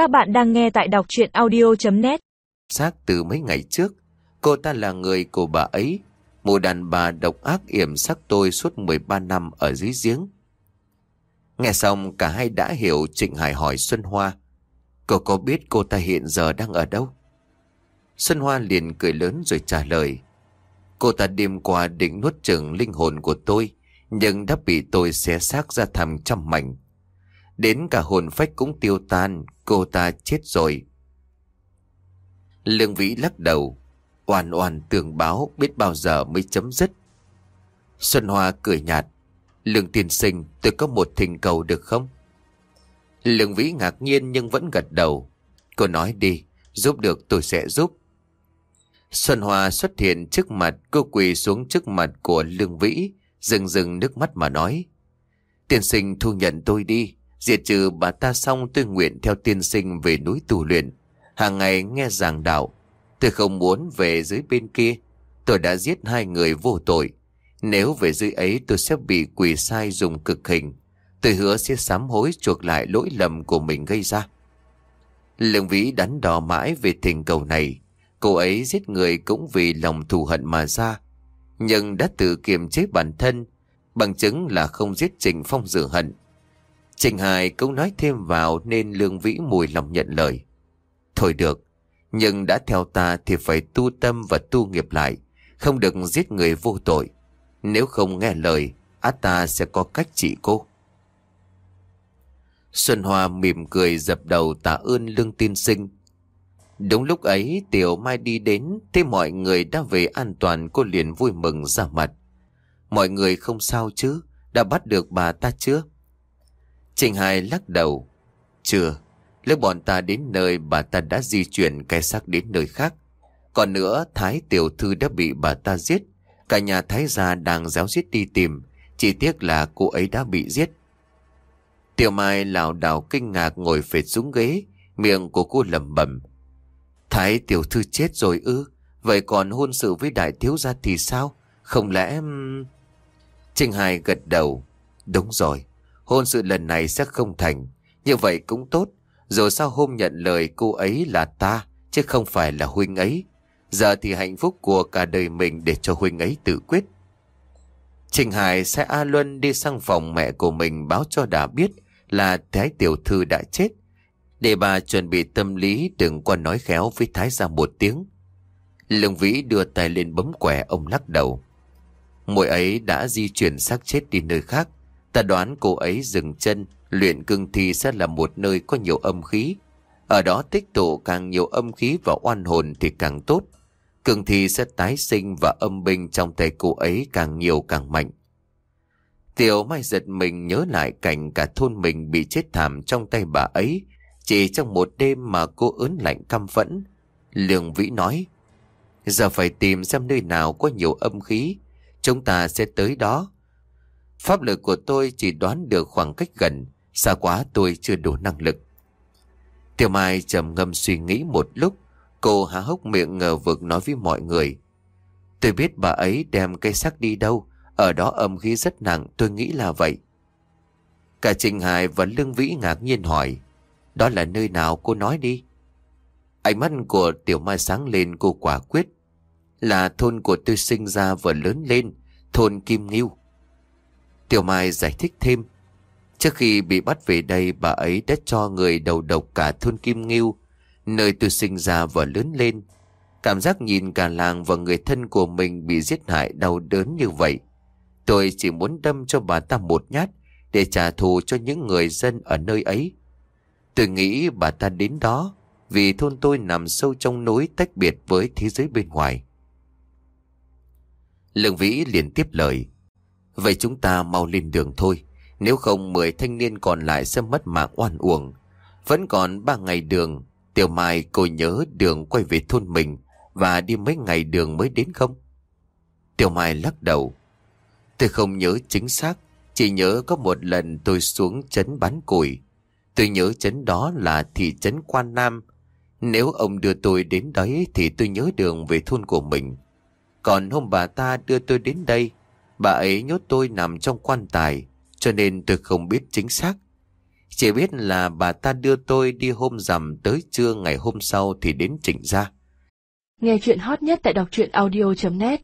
Các bạn đang nghe tại đọc chuyện audio.net Xác từ mấy ngày trước, cô ta là người của bà ấy. Một đàn bà độc ác yểm sắc tôi suốt 13 năm ở dưới giếng. Nghe xong cả hai đã hiểu Trịnh Hải hỏi Xuân Hoa. Cô có biết cô ta hiện giờ đang ở đâu? Xuân Hoa liền cười lớn rồi trả lời. Cô ta đêm qua định nuốt chừng linh hồn của tôi, nhưng đã bị tôi xé xác ra thành trăm mảnh. Đến cả hồn phách cũng tiêu tan, cô ta chết rồi. Lương Vĩ lắc đầu, oan oan tường báo biết bao giờ mới chấm dứt. Xuân Hoa cười nhạt, Lương tiên sinh tôi có một thỉnh cầu được không? Lương Vĩ ngạc nhiên nhưng vẫn gật đầu. Cô nói đi, giúp được tôi sẽ giúp. Xuân Hoa xuất hiện trước mặt, cô quỳ xuống trước mặt của Lương Vĩ, dừng dừng nước mắt mà nói. Tiên sinh thu nhận tôi đi, diệt trừ bà ta xong tôi nguyện theo tiên sinh về núi tù luyện. Hàng ngày nghe giảng đạo, tôi không muốn về dưới bên kia. Tôi đã giết hai người vô tội. Nếu về dưới ấy tôi sẽ bị quỷ sai dùng cực hình. Tôi hứa sẽ sám hối chuộc lại lỗi lầm của mình gây ra. Lương Vĩ đắn đo mãi về tình cầu này. Cô ấy giết người cũng vì lòng thù hận mà ra. Nhưng đã tự kiềm chế bản thân, bằng chứng là không giết Trình Phong dự hận. Trình Hải cũng nói thêm vào nên Lương Vĩ mùi lòng nhận lời. Thôi được, nhưng đã theo ta thì phải tu tâm và tu nghiệp lại, không được giết người vô tội. Nếu không nghe lời, át ta sẽ có cách trị cô. Xuân Hoa mỉm cười dập đầu tạ ơn lương tiên sinh. Đúng lúc ấy Tiểu Mai đi đến, thấy mọi người đã về an toàn cô liền vui mừng ra mặt. Mọi người không sao chứ, đã bắt được bà ta chưa? Trình Hải lắc đầu. Chưa, lúc bọn ta đến nơi bà ta đã di chuyển cái xác đến nơi khác. Còn nữa, Thái Tiểu Thư đã bị bà ta giết. Cả nhà Thái gia đang giáo giết đi tìm, chỉ tiếc là cô ấy đã bị giết. Tiểu Mai lảo đảo kinh ngạc ngồi phệt xuống ghế, miệng của cô lẩm bẩm. Thái Tiểu Thư chết rồi ư, vậy còn hôn sự với đại thiếu gia thì sao? Không lẽ... Trình Hải gật đầu. Đúng rồi, hôn sự lần này sẽ không thành. Như vậy cũng tốt. Rồi sao hôm nhận lời cô ấy là ta, chứ không phải là huynh ấy. Giờ thì hạnh phúc của cả đời mình để cho huynh ấy tự quyết. Trình Hải sẽ A Luân đi sang phòng mẹ của mình báo cho đã biết là Thái Tiểu Thư đã chết. Để bà chuẩn bị tâm lý đừng qua nói khéo với Thái ra một tiếng. Lương Vĩ đưa tay lên bấm quẻ ông lắc đầu. Mùi ấy đã di chuyển xác chết đi nơi khác. Ta đoán cô ấy dừng chân, luyện cương thi sẽ là một nơi có nhiều âm khí. Ở đó tích tụ càng nhiều âm khí và oan hồn thì càng tốt. Cương thi sẽ tái sinh và âm binh trong tay cô ấy càng nhiều càng mạnh. Tiểu Mai giật mình nhớ lại cảnh cả thôn mình bị chết thảm trong tay bà ấy. Chỉ trong một đêm mà cô ớn lạnh căm phẫn. Lương Vĩ nói, giờ phải tìm xem nơi nào có nhiều âm khí. Chúng ta sẽ tới đó. Pháp lực của tôi chỉ đoán được khoảng cách gần, xa quá tôi chưa đủ năng lực. Tiểu Mai trầm ngâm suy nghĩ một lúc, cô há hốc miệng ngờ vực nói với mọi người. Tôi biết bà ấy đem cây xác đi đâu, ở đó âm khí rất nặng, tôi nghĩ là vậy. Cả Trình Hải và Lương Vĩ ngạc nhiên hỏi, đó là nơi nào cô nói đi. Ánh mắt của Tiểu Mai sáng lên cô quả quyết, là thôn của tôi sinh ra và lớn lên, thôn Kim Nghiêu. Tiểu Mai giải thích thêm, trước khi bị bắt về đây bà ấy đã cho người đầu độc cả thôn Kim Ngưu, nơi tôi sinh ra và lớn lên. Cảm giác nhìn cả làng và người thân của mình bị giết hại đau đớn như vậy. Tôi chỉ muốn đâm cho bà ta một nhát để trả thù cho những người dân ở nơi ấy. Tôi nghĩ bà ta đến đó vì thôn tôi nằm sâu trong núi tách biệt với thế giới bên ngoài. Lương Vĩ liền tiếp lời. Vậy chúng ta mau lên đường thôi. Nếu không mười thanh niên còn lại sẽ mất mạng oan uổng. Vẫn còn ba ngày đường. Tiểu Mai cô nhớ đường quay về thôn mình và đi mấy ngày đường mới đến không? Tiểu Mai lắc đầu. Tôi không nhớ chính xác. Chỉ nhớ có một lần tôi xuống trấn bán củi. Tôi nhớ trấn đó là thị trấn Quan Nam. Nếu ông đưa tôi đến đấy thì tôi nhớ đường về thôn của mình. Còn hôm bà ta đưa tôi đến đây, bà ấy nhốt tôi nằm trong quan tài, cho nên tôi không biết chính xác. Chỉ biết là bà ta đưa tôi đi hôm rằm tới trưa ngày hôm sau thì đến trịnh ra. Nghe chuyện hot nhất tại đọc truyện audio.net